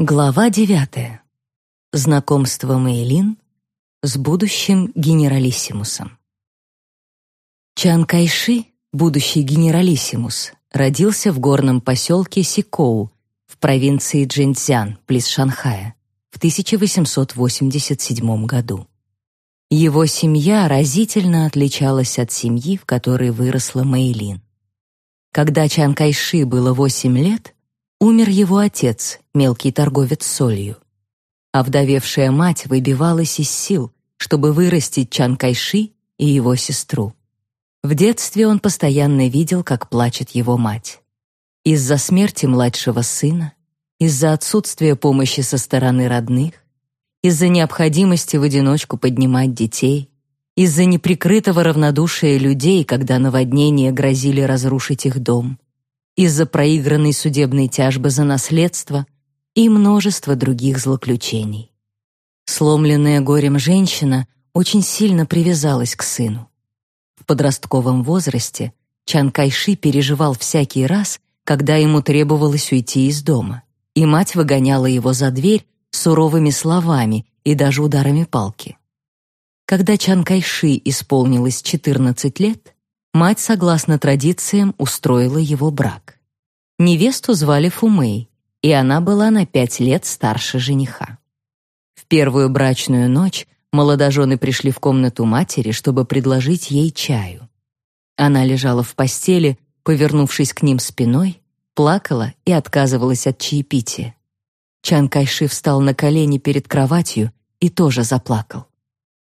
Глава девятая. Знакомство Мэйлин с будущим генералиссимусом. Чан Кайши, будущий генералиссимус, родился в горном поселке Сикоу в провинции Джэньцзян, близ Шанхая, в 1887 году. Его семья разительно отличалась от семьи, в которой выросла Мэйлин. Когда Чан Кайши было 8 лет, Умер его отец, мелкий торговец солью. А вдовевшая мать выбивалась из сил, чтобы вырастить Чан Кайши и его сестру. В детстве он постоянно видел, как плачет его мать. Из-за смерти младшего сына, из-за отсутствия помощи со стороны родных, из-за необходимости в одиночку поднимать детей, из-за неприкрытого равнодушия людей, когда наводнения грозили разрушить их дом, из-за проигранной судебной тяжбы за наследство и множество других злоключений. Сломленная горем женщина очень сильно привязалась к сыну. В подростковом возрасте Чан Кайши переживал всякий раз, когда ему требовалось уйти из дома, и мать выгоняла его за дверь суровыми словами и даже ударами палки. Когда Чан Кайши исполнилось 14 лет, Мать, согласно традициям, устроила его брак. Невесту звали Фумей, и она была на пять лет старше жениха. В первую брачную ночь молодожены пришли в комнату матери, чтобы предложить ей чаю. Она лежала в постели, повернувшись к ним спиной, плакала и отказывалась от чаепития. Чан Кайши встал на колени перед кроватью и тоже заплакал.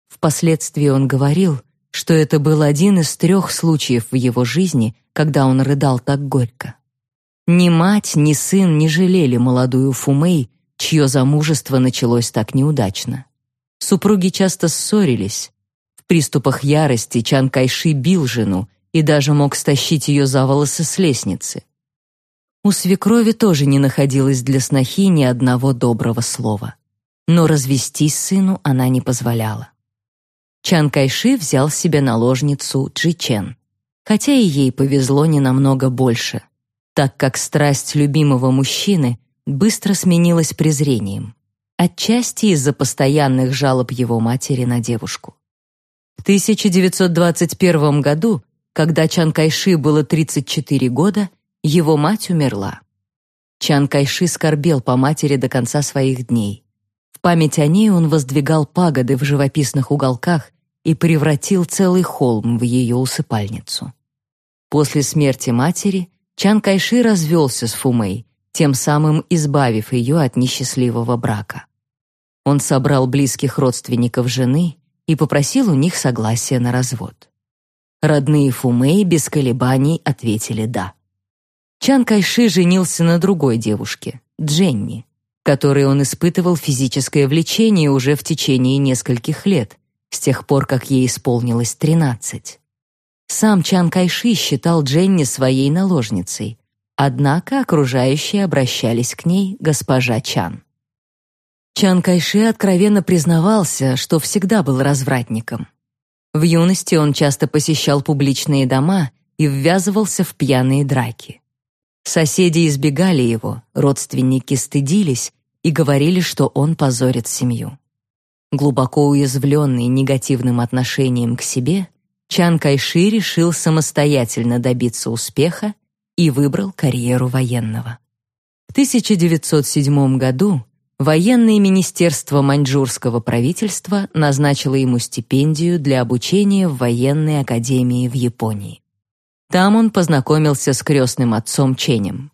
Впоследствии он говорил, что это был один из трех случаев в его жизни, когда он рыдал так горько. Ни мать, ни сын не жалели молодую Фумей, чье замужество началось так неудачно. Супруги часто ссорились. В приступах ярости Чан Кайши бил жену и даже мог стащить ее за волосы с лестницы. У свекрови тоже не находилось для снохи ни одного доброго слова. Но развестись сыну она не позволяла. Чан Кайши взял себе наложницу Джи Чен, хотя и ей повезло не намного больше, так как страсть любимого мужчины быстро сменилась презрением, отчасти из-за постоянных жалоб его матери на девушку. В 1921 году, когда Чан Кайши было 34 года, его мать умерла. Чан Кайши скорбел по матери до конца своих дней память о ней он воздвигал пагоды в живописных уголках и превратил целый холм в ее усыпальницу. После смерти матери Чан Кайши развелся с Фумей, тем самым избавив ее от несчастливого брака. Он собрал близких родственников жены и попросил у них согласия на развод. Родные Фумей без колебаний ответили «да». Чан Кайши женился на другой девушке, Дженни, которой он испытывал физическое влечение уже в течение нескольких лет, с тех пор, как ей исполнилось тринадцать. Сам Чан Кайши считал Дженни своей наложницей, однако окружающие обращались к ней госпожа Чан. Чан Кайши откровенно признавался, что всегда был развратником. В юности он часто посещал публичные дома и ввязывался в пьяные драки. Соседи избегали его, родственники стыдились и говорили, что он позорит семью. Глубоко уязвленный негативным отношением к себе, Чан Кайши решил самостоятельно добиться успеха и выбрал карьеру военного. В 1907 году военное министерство маньчжурского правительства назначило ему стипендию для обучения в военной академии в Японии. Там он познакомился с крестным отцом Ченем.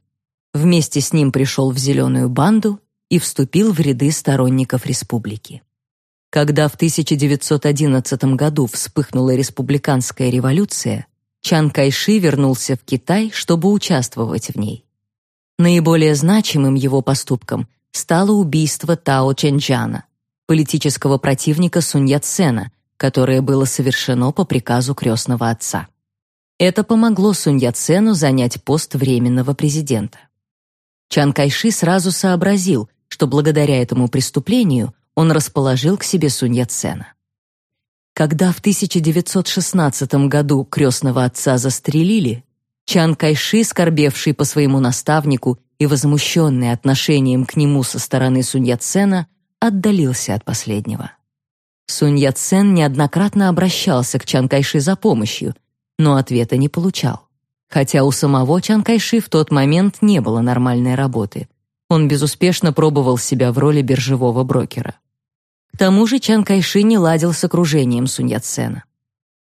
Вместе с ним пришел в зеленую банду и вступил в ряды сторонников республики. Когда в 1911 году вспыхнула республиканская революция, Чан Кайши вернулся в Китай, чтобы участвовать в ней. Наиболее значимым его поступком стало убийство Тао Чэньчжана, политического противника Сунь Яцена, которое было совершено по приказу крестного отца. Это помогло Сунь Яцену занять пост временного президента. Чан Кайши сразу сообразил, что благодаря этому преступлению он расположил к себе Сунь Яцена. Когда в 1916 году крестного отца застрелили, Чан Кайши, скорбевший по своему наставнику и возмущенный отношением к нему со стороны Сунь Яцена, отдалился от последнего. Сунь Яцен неоднократно обращался к Чан Кайши за помощью, но ответа не получал. Хотя у самого Чан Кайши в тот момент не было нормальной работы. Он безуспешно пробовал себя в роли биржевого брокера. К тому же Чан Кайши не ладил с окружением Сунь Яцена.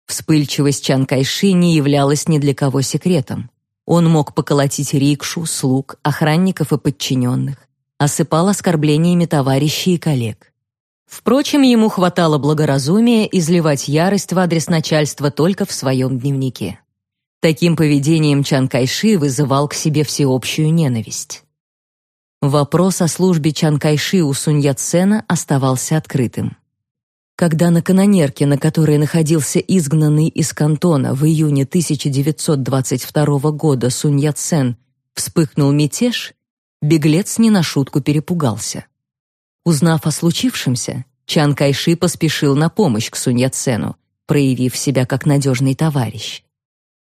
Вспыльчивость Чан Кайши не являлась ни для кого секретом. Он мог поколотить рикшу, слуг, охранников и подчиненных, осыпал оскорблениями товарищей и коллег. Впрочем, ему хватало благоразумия изливать ярость в адрес начальства только в своем дневнике. Таким поведением Чан Кайши вызывал к себе всеобщую ненависть. Вопрос о службе Чан Кайши у Сунь Яцена оставался открытым. Когда на канонерке, на которой находился изгнанный из кантона в июне 1922 года Сунь Яцен, вспыхнул мятеж, беглец не на шутку перепугался. Узнав о случившемся, Чан Кайши поспешил на помощь к Сунь Яцену, проявив себя как надежный товарищ.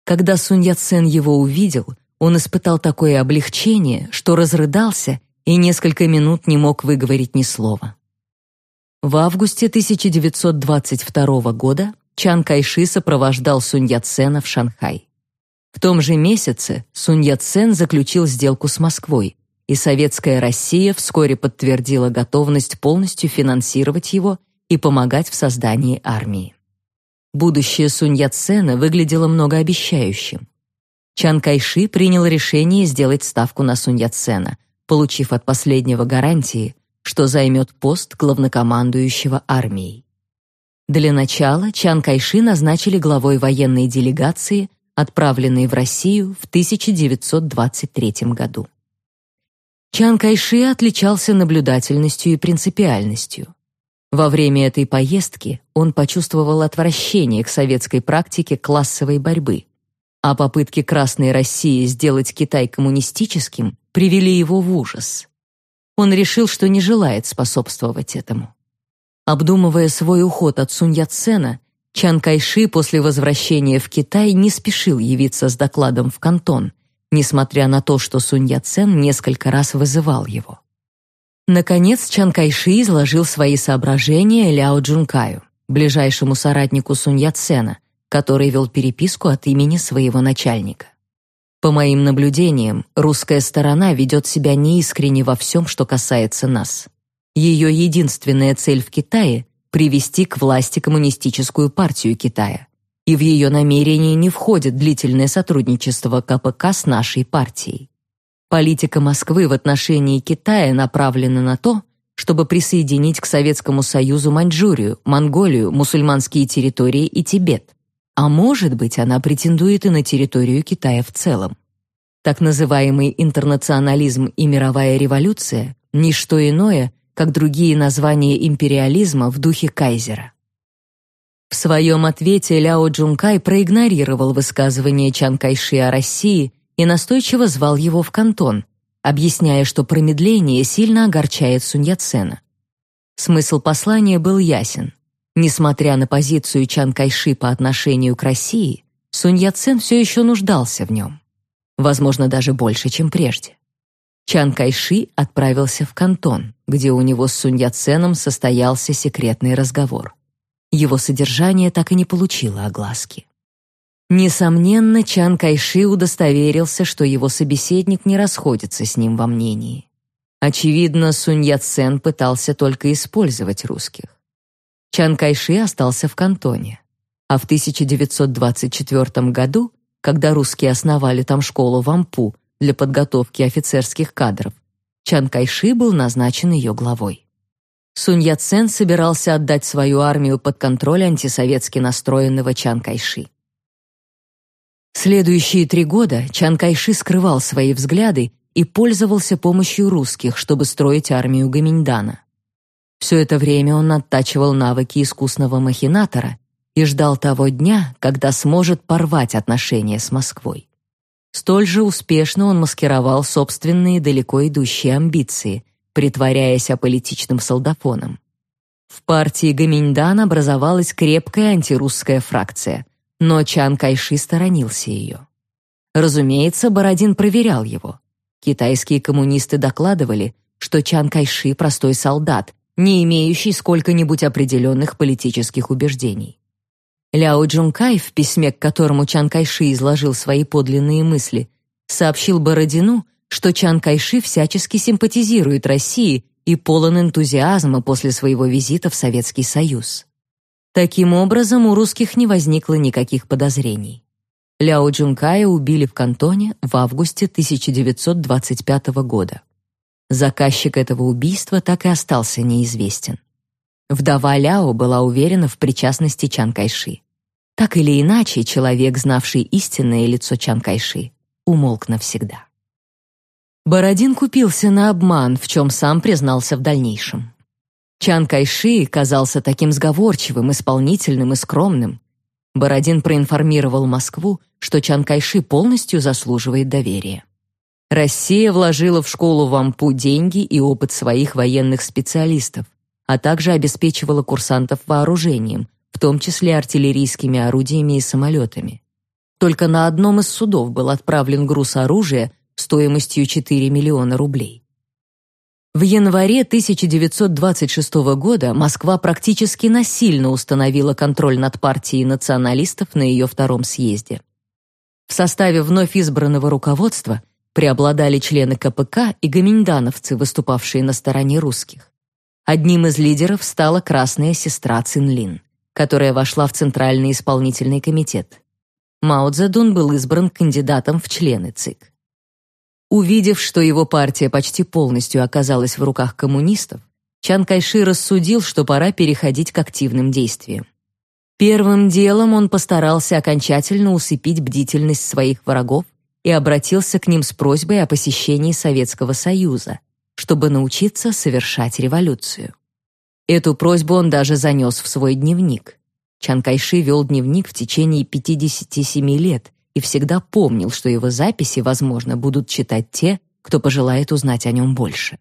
Когда Сунь Яцен его увидел, он испытал такое облегчение, что разрыдался и несколько минут не мог выговорить ни слова. В августе 1922 года Чан Кайши сопровождал Сунь Яцена в Шанхай. В том же месяце Сунь Яцен заключил сделку с Москвой, и советская Россия вскоре подтвердила готовность полностью финансировать его и помогать в создании армии. Будущее Сунь Яцена выглядело многообещающим. Чан Кайши принял решение сделать ставку на Сунь Яцена, получив от последнего гарантии, что займет пост главнокомандующего армией. Для начала Чан Кайши назначили главой военной делегации, отправленной в Россию в 1923 году. Чан Кайши отличался наблюдательностью и принципиальностью. Во время этой поездки он почувствовал отвращение к советской практике классовой борьбы, а попытки Красной России сделать Китай коммунистическим привели его в ужас. Он решил, что не желает способствовать этому. Обдумывая свой уход от Сунь Яцена, Чан Кайши после возвращения в Китай не спешил явиться с докладом в Кантон, несмотря на то, что Сунь Яцен несколько раз вызывал его. Наконец Чан Кайши изложил свои соображения Ляо Джункаю, ближайшему соратнику Сунь Яцена, который вел переписку от имени своего начальника. По моим наблюдениям, русская сторона ведет себя неискренне во всем, что касается нас. Ее единственная цель в Китае — привести к власти коммунистическую партию Китая. И в ее намерение не входит длительное сотрудничество КПК с нашей партией. Политика Москвы в отношении Китая направлена на то, чтобы присоединить к Советскому Союзу Маньчжурию, Монголию, мусульманские территории и Тибет. А может быть, она претендует и на территорию Китая в целом. Так называемый интернационализм и мировая революция — ничто иное, как другие названия империализма в духе кайзера. В своем ответе Ляо Джункай проигнорировал высказывание Чан Кайши о России и настойчиво звал его в Кантон, объясняя, что промедление сильно огорчает Сунь Яцена. Смысл послания был ясен. Несмотря на позицию Чан Кайши по отношению к России, Сунь Яцен все еще нуждался в нем. Возможно, даже больше, чем прежде. Чан Кайши отправился в Кантон, где у него с Сунь Яценом состоялся секретный разговор. Его содержание так и не получило огласки. Несомненно, Чан Кайши удостоверился, что его собеседник не расходится с ним во мнении. Очевидно, Сунь Яцен пытался только использовать русских. Чан Кайши остался в Кантоне. А в 1924 году, когда русские основали там школу в для подготовки офицерских кадров, Чан Кайши был назначен ее главой. Сунь Яцен собирался отдать свою армию под контроль антисоветски настроенного Чан Кайши. Следующие три года Чан Кайши скрывал свои взгляды и пользовался помощью русских, чтобы строить армию Гаминьдана. Все это время он оттачивал навыки искусного махинатора и ждал того дня, когда сможет порвать отношения с Москвой. Столь же успешно он маскировал собственные далеко идущие амбиции, притворяясь аполитичным солдафоном. В партии Гаминьдан образовалась крепкая антирусская фракция, но Чан Кайши сторонился ее. Разумеется, Бородин проверял его. Китайские коммунисты докладывали, что Чан Кайши простой солдат, не имеющий сколько-нибудь определенных политических убеждений. Ляо Джункай, в письме, к которому Чан Кайши изложил свои подлинные мысли, сообщил Бородину, что Чан Кайши всячески симпатизирует России и полон энтузиазма после своего визита в Советский Союз. Таким образом, у русских не возникло никаких подозрений. Ляо Джункая убили в Кантоне в августе 1925 года. Заказчик этого убийства так и остался неизвестен. Вдова Ляо была уверена в причастности Чан Кайши. Так или иначе, человек, знавший истинное лицо Чан Кайши, умолк навсегда. Бородин купился на обман, в чем сам признался в дальнейшем. Чан Кайши казался таким сговорчивым, исполнительным и скромным. Бородин проинформировал Москву, что Чан Кайши полностью заслуживает доверия. Россия вложила в школу в Ампу деньги и опыт своих военных специалистов, а также обеспечивала курсантов вооружением, в том числе артиллерийскими орудиями и самолетами. Только на одном из судов был отправлен груз оружия стоимостью 4 миллиона рублей. В январе 1926 года Москва практически насильно установила контроль над партией националистов на ее втором съезде. В составе вновь избранного руководства преобладали члены КПК и гоминдановцы, выступавшие на стороне русских. Одним из лидеров стала красная сестра Цинлин, которая вошла в Центральный исполнительный комитет. Мао Цзэдун был избран кандидатом в члены ЦИК. Увидев, что его партия почти полностью оказалась в руках коммунистов, Чан Кайши рассудил, что пора переходить к активным действиям. Первым делом он постарался окончательно усыпить бдительность своих врагов и обратился к ним с просьбой о посещении Советского Союза, чтобы научиться совершать революцию. Эту просьбу он даже занес в свой дневник. Чан Кайши вел дневник в течение 57 лет и всегда помнил, что его записи, возможно, будут читать те, кто пожелает узнать о нем больше.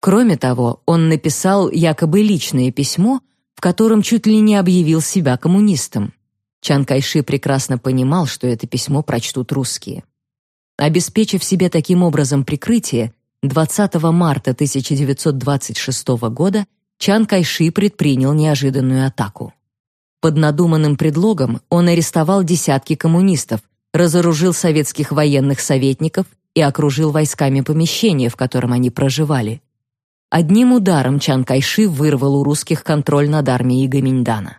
Кроме того, он написал якобы личное письмо, в котором чуть ли не объявил себя коммунистом. Чан Кайши прекрасно понимал, что это письмо прочтут русские. Обеспечив себе таким образом прикрытие, 20 марта 1926 года Чан Кайши предпринял неожиданную атаку. Под надуманным предлогом он арестовал десятки коммунистов, разоружил советских военных советников и окружил войсками помещение, в котором они проживали. Одним ударом Чан Кайши вырвал у русских контроль над армией Гаминьдана.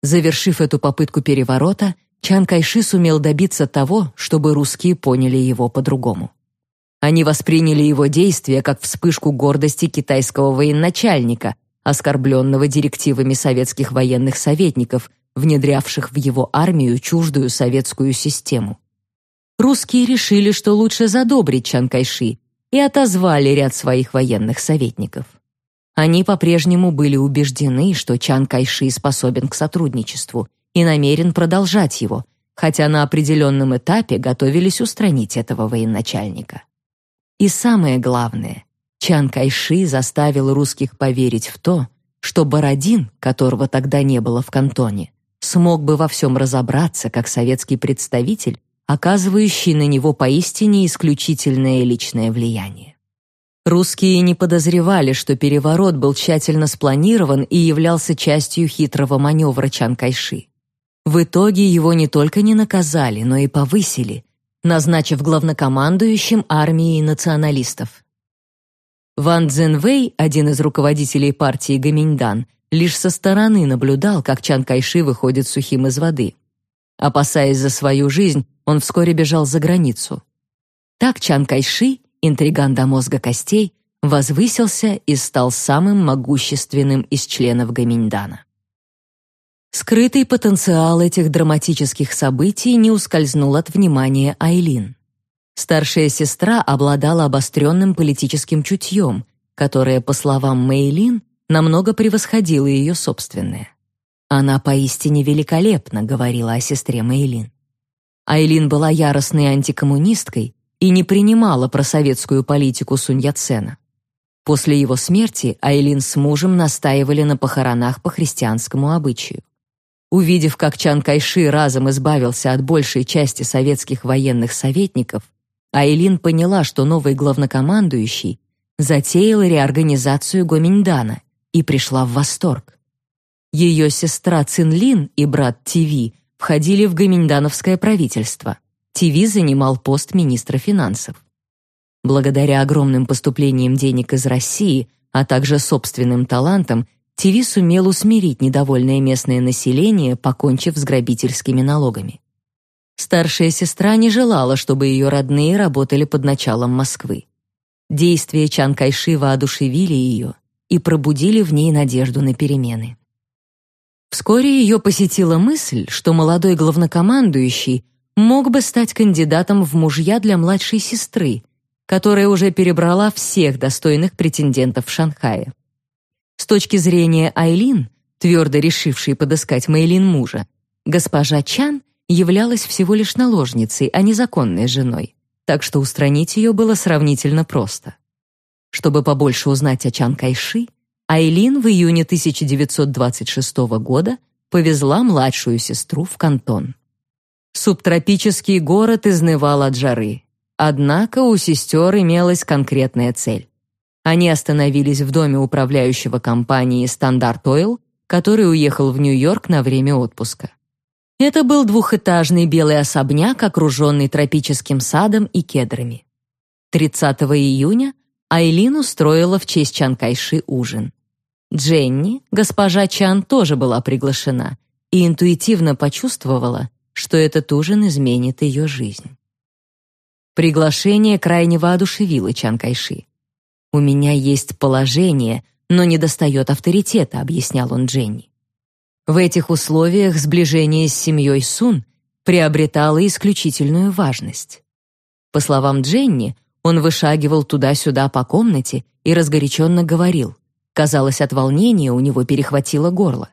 Завершив эту попытку переворота, Чан Кайши сумел добиться того, чтобы русские поняли его по-другому. Они восприняли его действия как вспышку гордости китайского военачальника, оскорбленного директивами советских военных советников, внедрявших в его армию чуждую советскую систему. Русские решили, что лучше задобрить Чан Кайши, и отозвали ряд своих военных советников. Они по-прежнему были убеждены, что Чан Кайши способен к сотрудничеству и намерен продолжать его, хотя на определенном этапе готовились устранить этого военачальника. И самое главное, Чан Кайши заставил русских поверить в то, что Бородин, которого тогда не было в кантоне, смог бы во всем разобраться как советский представитель, оказывающий на него поистине исключительное личное влияние. Русские не подозревали, что переворот был тщательно спланирован и являлся частью хитрого маневра Чан Кайши. В итоге его не только не наказали, но и повысили, назначив главнокомандующим армией националистов. Ван Цзэнвэй, один из руководителей партии Гаминьдан, лишь со стороны наблюдал, как Чан Кайши выходит сухим из воды. Опасаясь за свою жизнь, он вскоре бежал за границу. Так Чан Кайши, интриган до мозга костей, возвысился и стал самым могущественным из членов Гаминьдана. Скрытый потенциал этих драматических событий не ускользнул от внимания Айлин. Старшая сестра обладала обостренным политическим чутьем, которое, по словам Мэйлин, намного превосходило ее собственное. «Она поистине великолепна», — говорила о сестре Мэйлин. Айлин была яростной антикоммунисткой и не принимала просоветскую политику Сунь Яцена. После его смерти Айлин с мужем настаивали на похоронах по христианскому обычаю. Увидев, как Чан Кайши разом избавился от большей части советских военных советников, Айлин поняла, что новый главнокомандующий затеял реорганизацию Гоминьдана и пришла в восторг. Ее сестра Цинлин и брат Тиви входили в гоминьдановское правительство. Тиви занимал пост министра финансов. Благодаря огромным поступлениям денег из России, а также собственным талантам, ТВ сумел усмирить недовольное местное население, покончив с грабительскими налогами. Старшая сестра не желала, чтобы ее родные работали под началом Москвы. Действия Чан Кайши воодушевили ее и пробудили в ней надежду на перемены. Вскоре ее посетила мысль, что молодой главнокомандующий мог бы стать кандидатом в мужья для младшей сестры, которая уже перебрала всех достойных претендентов в Шанхае. С точки зрения Айлин, твердо решившей подыскать Мэйлин мужа, госпожа Чан являлась всего лишь наложницей, а не законной женой, так что устранить ее было сравнительно просто. Чтобы побольше узнать о Чан Кайши, Айлин в июне 1926 года повезла младшую сестру в Кантон. Субтропический город изнывал от жары, Однако у сестер имелась конкретная цель. Они остановились в доме управляющего компании Standard Oil, который уехал в Нью-Йорк на время отпуска. Это был двухэтажный белый особняк, окруженный тропическим садом и кедрами. 30 июня Айлин устроила в честь Чан Кайши ужин. Дженни, госпожа Чан, тоже была приглашена и интуитивно почувствовала, что этот ужин изменит ее жизнь. Приглашение крайне воодушевило Чан Кайши. «У меня есть положение, но недостает авторитета», — объяснял он Дженни. В этих условиях сближение с семьей Сун приобретало исключительную важность. По словам Дженни, он вышагивал туда-сюда по комнате и разгоряченно говорил. Казалось, от волнения у него перехватило горло.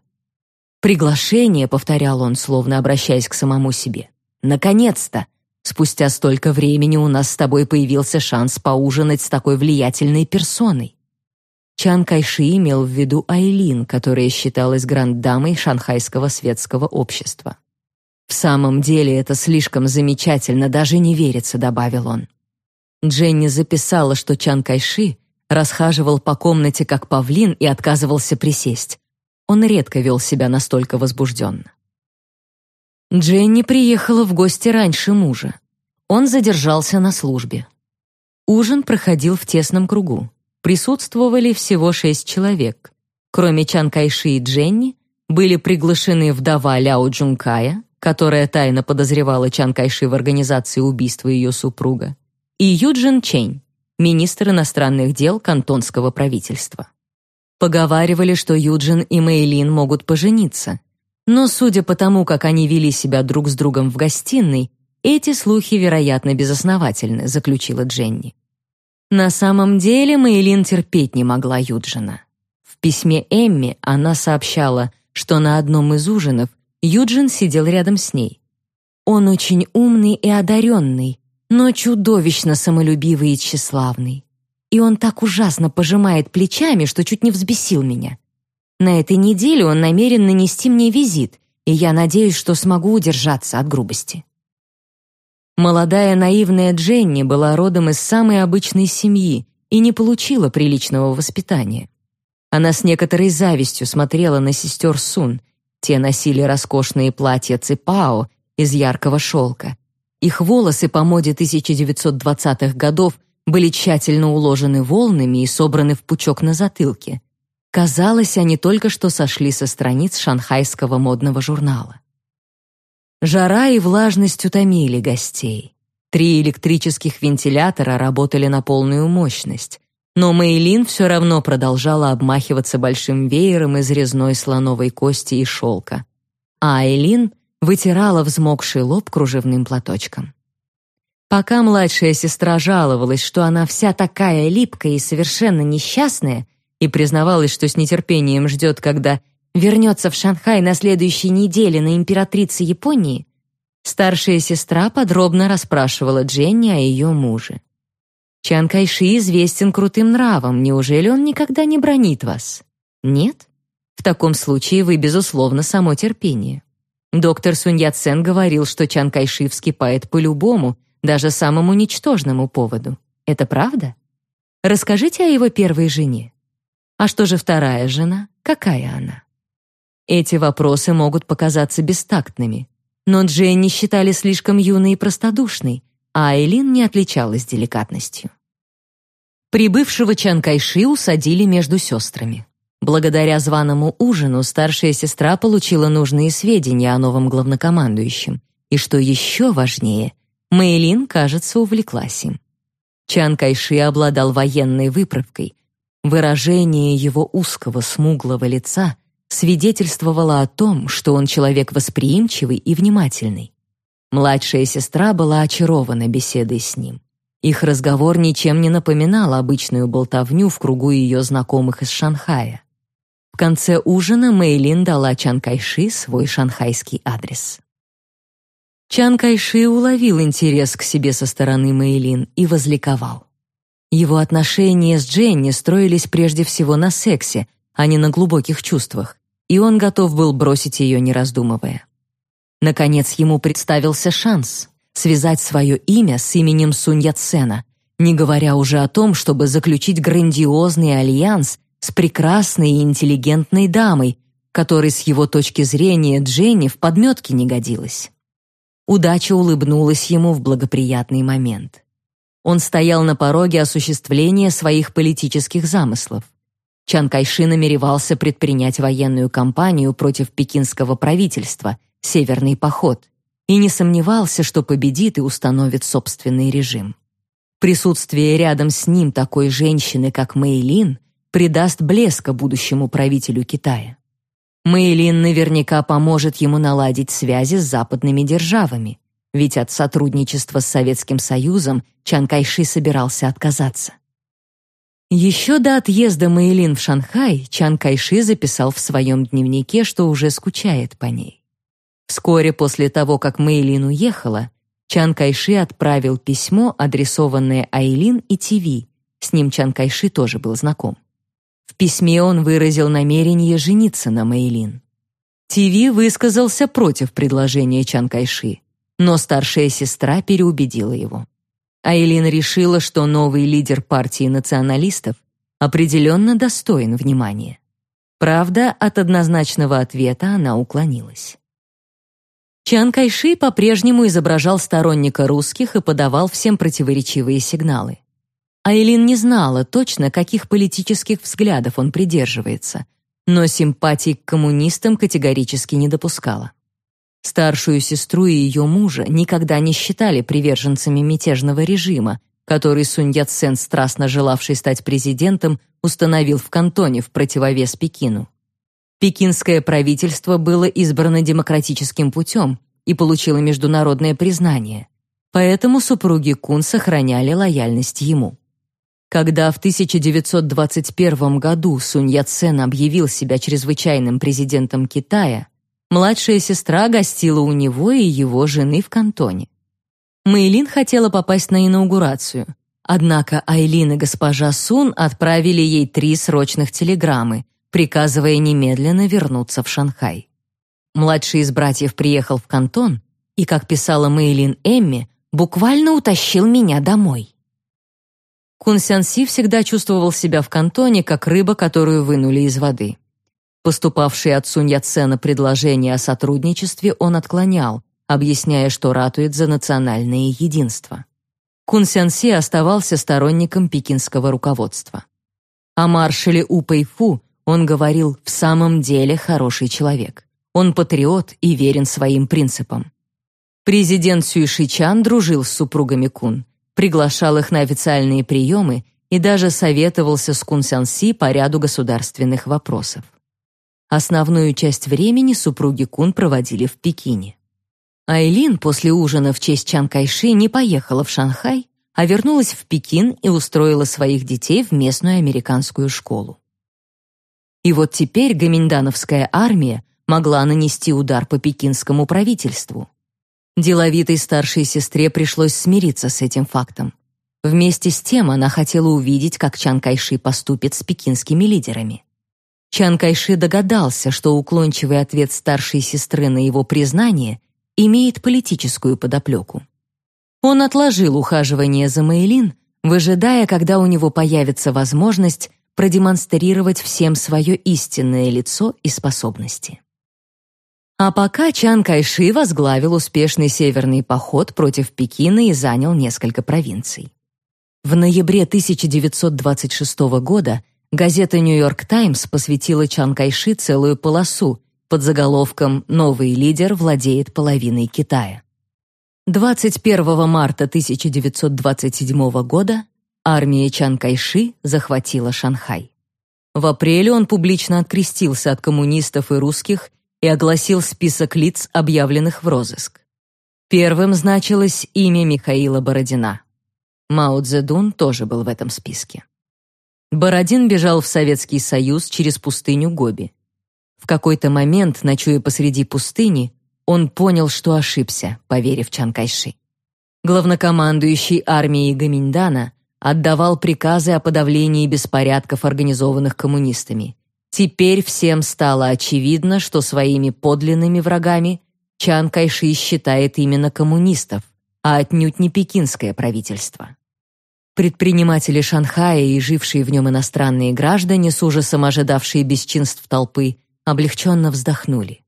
«Приглашение», — повторял он, словно обращаясь к самому себе. «Наконец-то! Спустя столько времени у нас с тобой появился шанс поужинать с такой влиятельной персоной. Чан Кайши имел в виду Айлин, которая считалась гранд-дамой шанхайского светского общества. «В самом деле это слишком замечательно, даже не верится», — добавил он. Дженни записала, что Чан Кайши расхаживал по комнате как павлин и отказывался присесть. Он редко вел себя настолько возбужденно. Дженни приехала в гости раньше мужа. Он задержался на службе. Ужин проходил в тесном кругу. Присутствовали всего шесть человек. Кроме Чан Кайши и Дженни, были приглашены вдова Ляо Джункая, которая тайно подозревала Чан Кайши в организации убийства ее супруга, и Юджин Чэнь, министр иностранных дел кантонского правительства. Поговаривали, что Юджин и Мэйлин могут пожениться — но судя по тому, как они вели себя друг с другом в гостиной, эти слухи, вероятно, безосновательны, заключила Дженни. На самом деле Мэйлин терпеть не могла Юджина. В письме Эмми она сообщала, что на одном из ужинов Юджин сидел рядом с ней. Он очень умный и одаренный, но чудовищно самолюбивый и тщеславный. И он так ужасно пожимает плечами, что чуть не взбесил меня. На этой неделе он намерен нанести мне визит, и я надеюсь, что смогу удержаться от грубости. Молодая наивная Дженни была родом из самой обычной семьи и не получила приличного воспитания. Она с некоторой завистью смотрела на сестер Сун. Те носили роскошные платья ципао из яркого шелка. Их волосы по моде 1920-х годов были тщательно уложены волнами и собраны в пучок на затылке. Казалось, они только что сошли со страниц шанхайского модного журнала. Жара и влажность утомили гостей. Три электрических вентилятора работали на полную мощность, но Мэйлин все равно продолжала обмахиваться большим веером из резной слоновой кости и шелка. А Айлин вытирала взмокший лоб кружевным платочком. Пока младшая сестра жаловалась, что она вся такая липкая и совершенно несчастная, и признавалась, что с нетерпением ждет, когда вернется в Шанхай на следующей неделе на императрице Японии, старшая сестра подробно расспрашивала Дженни о ее муже. Чан Кайши известен крутым нравом, неужели он никогда не бронит вас? Нет? В таком случае вы, безусловно, само терпение. Доктор Сунь Яцен говорил, что Чан Кайши вскипает по-любому, даже самому ничтожному поводу. Это правда? Расскажите о его первой жене. А что же вторая жена? Какая она? Эти вопросы могут показаться бестактными, но Дженни считали слишком юной и простодушной, а Айлин не отличалась деликатностью. Прибывшего Чан Кайши усадили между сестрами. Благодаря званому ужину старшая сестра получила нужные сведения о новом главнокомандующем. И что еще важнее, Мэйлин, кажется, увлеклась им. Чан Кайши обладал военной выправкой. Выражение его узкого смуглого лица свидетельствовало о том, что он человек восприимчивый и внимательный. Младшая сестра была очарована беседой с ним. Их разговор ничем не напоминал обычную болтовню в кругу ее знакомых из Шанхая. В конце ужина Мэйлин дала Чан Кайши свой шанхайский адрес. Чан Кайши уловил интерес к себе со стороны Мэйлин и возликовал. Его отношения с Дженни строились прежде всего на сексе, а не на глубоких чувствах, и он готов был бросить ее, не раздумывая. Наконец ему представился шанс связать свое имя с именем Сунь Яцена, не говоря уже о том, чтобы заключить грандиозный альянс с прекрасной и интеллигентной дамой, которой с его точки зрения Дженни в подметке не годилась. Удача улыбнулась ему в благоприятный момент. Он стоял на пороге осуществления своих политических замыслов. Чан Кайши намеревался предпринять военную кампанию против пекинского правительства, Северный поход, и не сомневался, что победит и установит собственный режим. Присутствие рядом с ним такой женщины, как Мэйлин, придаст блеска будущему правителю Китая. Мэйлин наверняка поможет ему наладить связи с западными державами, ведь от сотрудничества с Советским Союзом Чан Кайши собирался отказаться. Еще до отъезда Мэйлин в Шанхай Чан Кайши записал в своем дневнике, что уже скучает по ней. Вскоре после того, как Мэйлин уехала, Чан Кайши отправил письмо, адресованное Айлин и ТВ. С ним Чан Кайши тоже был знаком. В письме он выразил намерение жениться на Мэйлин. ТВ высказался против предложения Чан Кайши, но старшая сестра переубедила его. Айлин решила, что новый лидер партии националистов определенно достоин внимания. Правда, от однозначного ответа она уклонилась. Чан Кайши по-прежнему изображал сторонника русских и подавал всем противоречивые сигналы. Айлин не знала точно, каких политических взглядов он придерживается, но симпатий к коммунистам категорически не допускала. Старшую сестру и ее мужа никогда не считали приверженцами мятежного режима, который Сунь Яцен, страстно желавший стать президентом, установил в Кантоне в противовес Пекину. Пекинское правительство было избрано демократическим путем и получило международное признание, поэтому супруги Кун сохраняли лояльность ему. Когда в 1921 году Сунь Яцен объявил себя чрезвычайным президентом Китая, младшая сестра гостила у него и его жены в Кантоне. Мэйлин хотела попасть на инаугурацию, однако Айлин и госпожа Сун отправили ей три срочных телеграммы, приказывая немедленно вернуться в Шанхай. Младший из братьев приехал в Кантон и, как писала Мэйлин Эмми, буквально утащил меня домой. Кун Сян Си всегда чувствовал себя в кантоне, как рыба, которую вынули из воды. Поступавшие от Сунь Яцена предложения о сотрудничестве он отклонял, объясняя, что ратует за национальное единство. Кун Сян Си оставался сторонником пекинского руководства. О маршале У Пэйфу он говорил «в самом деле хороший человек». Он патриот и верен своим принципам. Президент Сюй Шичан дружил с супругами Кун, приглашал их на официальные приемы и даже советовался с Кун Сян Си по ряду государственных вопросов. Основную часть времени супруги Кун проводили в Пекине. Айлин после ужина в честь Чан Кайши не поехала в Шанхай, а вернулась в Пекин и устроила своих детей в местную американскую школу. И вот теперь гоминдановская армия могла нанести удар по пекинскому правительству. Деловитой старшей сестре пришлось смириться с этим фактом. Вместе с тем она хотела увидеть, как Чан Кайши поступит с пекинскими лидерами. Чан Кайши догадался, что уклончивый ответ старшей сестры на его признание имеет политическую подоплеку. Он отложил ухаживание за Мэйлин, выжидая, когда у него появится возможность продемонстрировать всем свое истинное лицо и способности. А пока Чан Кайши возглавил успешный северный поход против Пекина и занял несколько провинций. В ноябре 1926 года газета «Нью-Йорк Таймс» посвятила Чан Кайши целую полосу под заголовком «Новый лидер владеет половиной Китая». 21 марта 1927 года армия Чан Кайши захватила Шанхай. В апреле он публично открестился от коммунистов и русских и огласил список лиц, объявленных в розыск. Первым значилось имя Михаила Бородина. Мао Цзэдун тоже был в этом списке. Бородин бежал в Советский Союз через пустыню Гоби. В какой-то момент, ночуя посреди пустыни, он понял, что ошибся, поверив Чан Кайши. Главнокомандующий армией Гаминьдана отдавал приказы о подавлении беспорядков, организованных коммунистами. Теперь всем стало очевидно, что своими подлинными врагами Чан Кайши считает именно коммунистов, а отнюдь не пекинское правительство. Предприниматели Шанхая и жившие в нем иностранные граждане, с ужасом ожидавшие бесчинств толпы, облегченно вздохнули.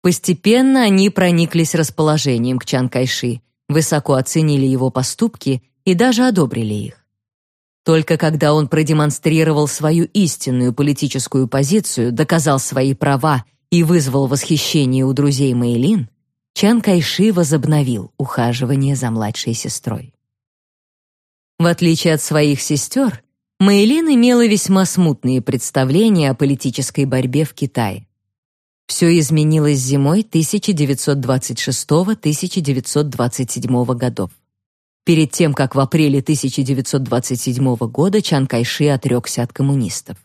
Постепенно они прониклись расположением к Чан Кайши, высоко оценили его поступки и даже одобрили их. Только когда он продемонстрировал свою истинную политическую позицию, доказал свои права и вызвал восхищение у друзей Мэйлин, Чан Кайши возобновил ухаживание за младшей сестрой. В отличие от своих сестер, Мэйлин имела весьма смутные представления о политической борьбе в Китае. Все изменилось зимой 1926-1927 годов. Перед тем, как в апреле 1927 года Чан Кайши отрекся от коммунистов.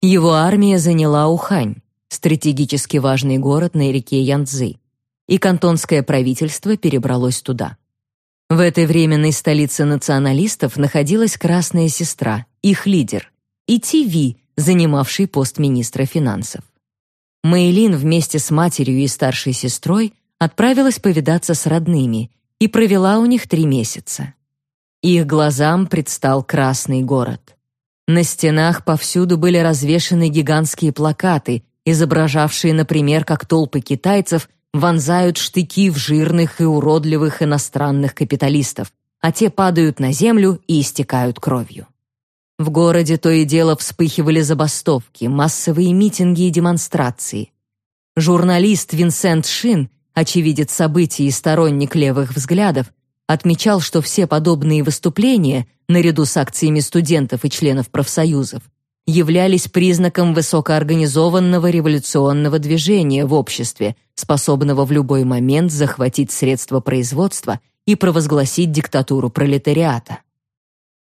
Его армия заняла Ухань, стратегически важный город на реке Янцзы, и кантонское правительство перебралось туда. В этой временной столице националистов находилась Красная Сестра, их лидер, и ТВ, занимавший пост министра финансов. Мэйлин вместе с матерью и старшей сестрой отправилась повидаться с родными и провела у них три месяца. Их глазам предстал красный город. На стенах повсюду были развешаны гигантские плакаты, изображавшие, например, как толпы китайцев вонзают штыки в жирных и уродливых иностранных капиталистов, а те падают на землю и истекают кровью. В городе то и дело вспыхивали забастовки, массовые митинги и демонстрации. Журналист Винсент Шин, очевидец событий и сторонник левых взглядов, отмечал, что все подобные выступления, наряду с акциями студентов и членов профсоюзов, являлись признаком высокоорганизованного революционного движения в обществе, способного в любой момент захватить средства производства и провозгласить диктатуру пролетариата.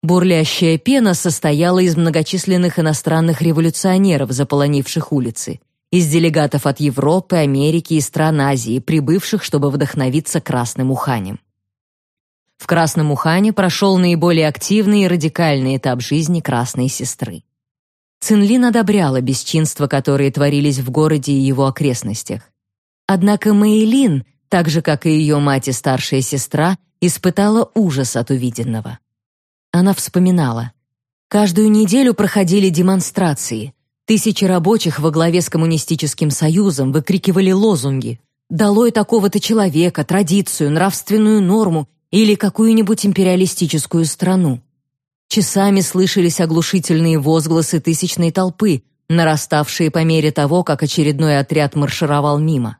Бурлящая пена состояла из многочисленных иностранных революционеров, заполонивших улицы, из делегатов от Европы, Америки и стран Азии, прибывших, чтобы вдохновиться Красным Уханем. В Красном Ухане прошел наиболее активный и радикальный этап жизни Красной Сестры. Цинлин одобряла бесчинства, которые творились в городе и его окрестностях. Однако Мэйлин, так же, как и ее мать и старшая сестра, испытала ужас от увиденного. Она вспоминала. Каждую неделю проходили демонстрации. Тысячи рабочих во главе с коммунистическим союзом выкрикивали лозунги «Долой такого-то человека, традицию, нравственную норму или какую-нибудь империалистическую страну». Часами слышались оглушительные возгласы тысячной толпы, нараставшие по мере того, как очередной отряд маршировал мимо.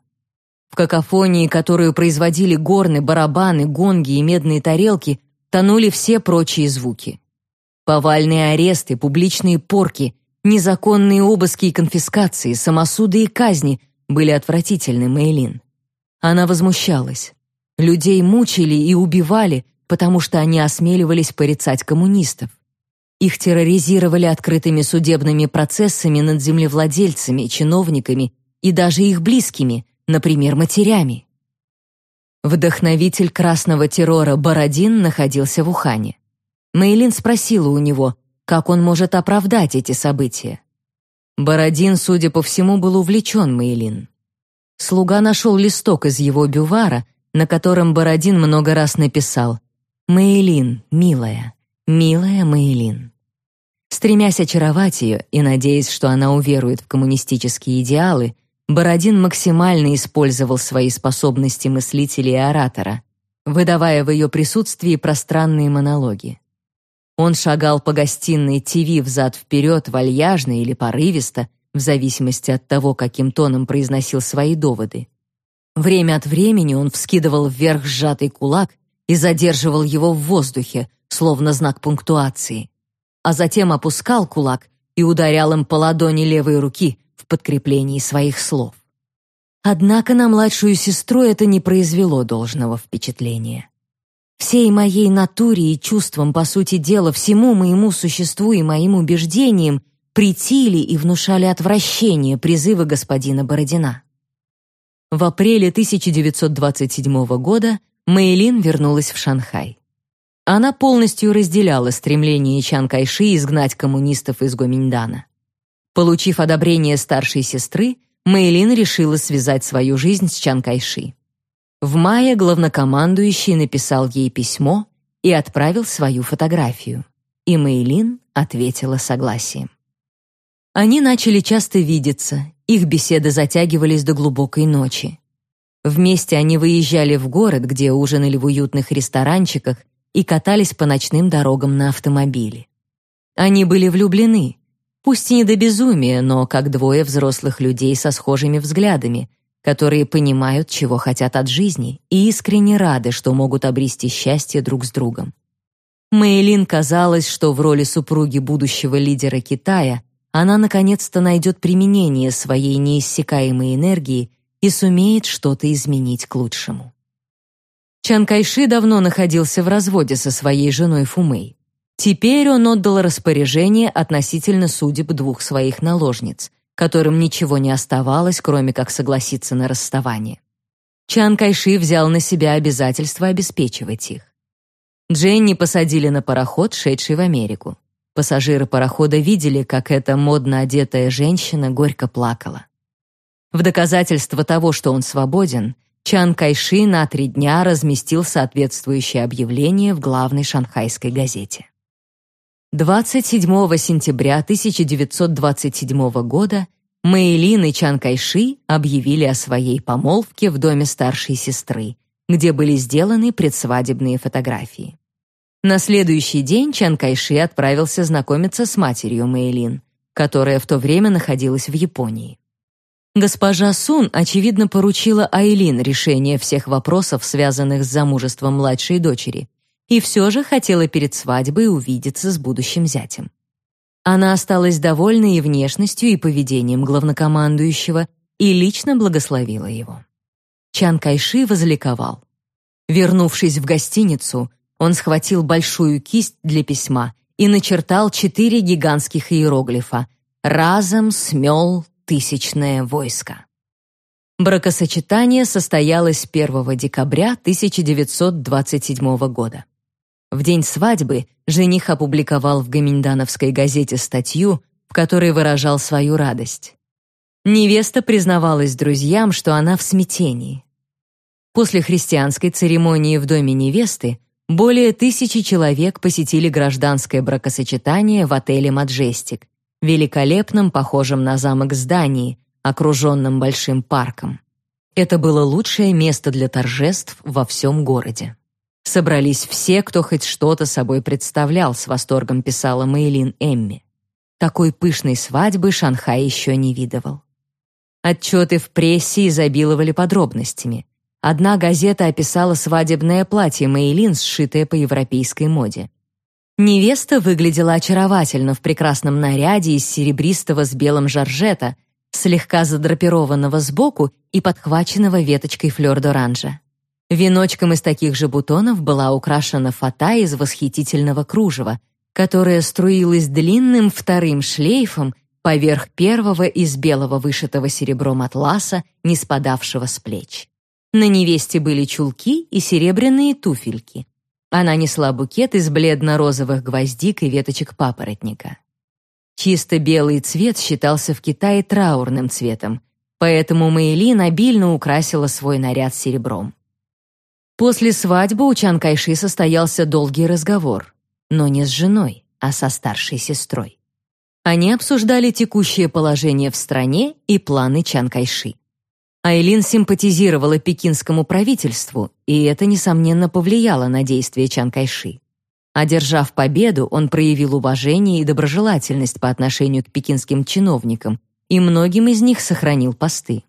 В какофонии, которую производили горны, барабаны, гонги и медные тарелки, тонули все прочие звуки. Повальные аресты, публичные порки, незаконные обыски и конфискации, самосуды и казни были отвратительны Мэйлин. Она возмущалась. Людей мучили и убивали, потому что они осмеливались порицать коммунистов. Их терроризировали открытыми судебными процессами над землевладельцами, чиновниками и даже их близкими, например, матерями. Вдохновитель красного террора Бородин находился в Ухане. Мейлин спросила у него, как он может оправдать эти события. Бородин, судя по всему, был увлечен Мейлин. Слуга нашел листок из его бювара, на котором Бородин много раз написал «Мэйлин, милая, милая Мэйлин». Стремясь очаровать ее и надеясь, что она уверует в коммунистические идеалы, Бородин максимально использовал свои способности мыслителя и оратора, выдавая в ее присутствии пространные монологи. Он шагал по гостиной ТВ взад-вперед, вальяжно или порывисто, в зависимости от того, каким тоном произносил свои доводы. Время от времени он вскидывал вверх сжатый кулак и задерживал его в воздухе, словно знак пунктуации, а затем опускал кулак и ударял им по ладони левой руки в подкреплении своих слов. Однако на младшую сестру это не произвело должного впечатления. Всей моей натуре и чувствам, по сути дела, всему моему существу и моим убеждениям притили и внушали отвращение призывы господина Бородина. В апреле 1927 года Мэйлин вернулась в Шанхай. Она полностью разделяла стремление Чан Кайши изгнать коммунистов из Гоминьдана. Получив одобрение старшей сестры, Мэйлин решила связать свою жизнь с Чан Кайши. В мае главнокомандующий написал ей письмо и отправил свою фотографию. И Мэйлин ответила согласием. Они начали часто видеться, их беседы затягивались до глубокой ночи. Вместе они выезжали в город, где ужинали в уютных ресторанчиках и катались по ночным дорогам на автомобиле. Они были влюблены, пусть и не до безумия, но как двое взрослых людей со схожими взглядами, которые понимают, чего хотят от жизни, и искренне рады, что могут обрести счастье друг с другом. Мэйлин казалось, что в роли супруги будущего лидера Китая она наконец-то найдет применение своей неиссякаемой энергии и сумеет что-то изменить к лучшему. Чан Кайши давно находился в разводе со своей женой Фумэй. Теперь он отдал распоряжение относительно судеб двух своих наложниц, которым ничего не оставалось, кроме как согласиться на расставание. Чан Кайши взял на себя обязательство обеспечивать их. Дженни посадили на пароход, шедший в Америку. Пассажиры парохода видели, как эта модно одетая женщина горько плакала. В доказательство того, что он свободен, Чан Кайши на три дня разместил соответствующее объявление в главной шанхайской газете. 27 сентября 1927 года Мэйлин и Чан Кайши объявили о своей помолвке в доме старшей сестры, где были сделаны предсвадебные фотографии. На следующий день Чан Кайши отправился знакомиться с матерью Мэйлин, которая в то время находилась в Японии. Госпожа Сун, очевидно, поручила Айлин решение всех вопросов, связанных с замужеством младшей дочери, и все же хотела перед свадьбой увидеться с будущим зятем. Она осталась довольна и внешностью, и поведением главнокомандующего, и лично благословила его. Чан Кайши возликовал. Вернувшись в гостиницу, он схватил большую кисть для письма и начертал четыре гигантских иероглифа «Разом смел тысячное войско». Бракосочетание состоялось 1 декабря 1927 года. В день свадьбы жених опубликовал в Гаминдановской газете статью, в которой выражал свою радость. Невеста признавалась друзьям, что она в смятении. После христианской церемонии в доме невесты более тысячи человек посетили гражданское бракосочетание в отеле «Маджестик», великолепном, похожем на замок здании, окруженном большим парком. Это было лучшее место для торжеств во всем городе. Собрались все, кто хоть что-то собой представлял, с восторгом писала Мэйлин Эмми. Такой пышной свадьбы Шанхай еще не видывал. Отчеты в прессе изобиловали подробностями. Одна газета описала свадебное платье Мэйлин, сшитое по европейской моде. Невеста выглядела очаровательно в прекрасном наряде из серебристого с белым жаржета, слегка задрапированного сбоку и подхваченного веточкой флёр-д'оранжа. Веночком из таких же бутонов была украшена фата из восхитительного кружева, которая струилась длинным вторым шлейфом поверх первого из белого вышитого серебром атласа, не спадавшего с плеч. На невесте были чулки и серебряные туфельки. Она несла букет из бледно-розовых гвоздик и веточек папоротника. Чисто белый цвет считался в Китае траурным цветом, поэтому Мэйлин обильно украсила свой наряд серебром. После свадьбы у Чан Кайши состоялся долгий разговор, но не с женой, а со старшей сестрой. Они обсуждали текущее положение в стране и планы Чан Кайши. Айлин симпатизировала пекинскому правительству, и это, несомненно, повлияло на действия Чан Кайши. Одержав победу, он проявил уважение и доброжелательность по отношению к пекинским чиновникам, и многим из них сохранил посты.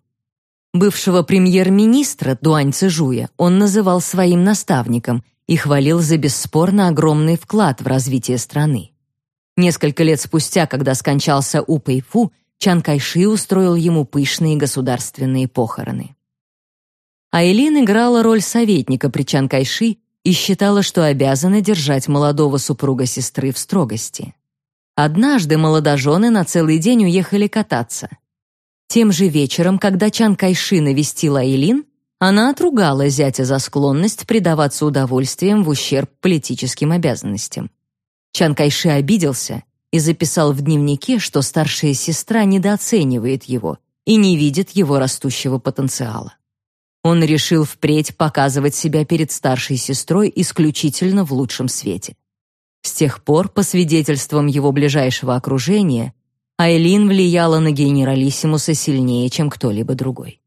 Бывшего премьер-министра Дуань Цзюя он называл своим наставником и хвалил за бесспорно огромный вклад в развитие страны. Несколько лет спустя, когда скончался У Пэйфу, Чан Кайши устроил ему пышные государственные похороны. Айлин играла роль советника при Чан Кайши и считала, что обязана держать молодого супруга сестры в строгости. Однажды молодожены на целый день уехали кататься. Тем же вечером, когда Чан Кайши навестила Айлин, она отругала зятя за склонность предаваться удовольствиям в ущерб политическим обязанностям. Чан Кайши обиделся и записал в дневнике, что старшая сестра недооценивает его и не видит его растущего потенциала. Он решил впредь показывать себя перед старшей сестрой исключительно в лучшем свете. С тех пор, по свидетельствам его ближайшего окружения, Айлин влияла на генералиссимуса сильнее, чем кто-либо другой.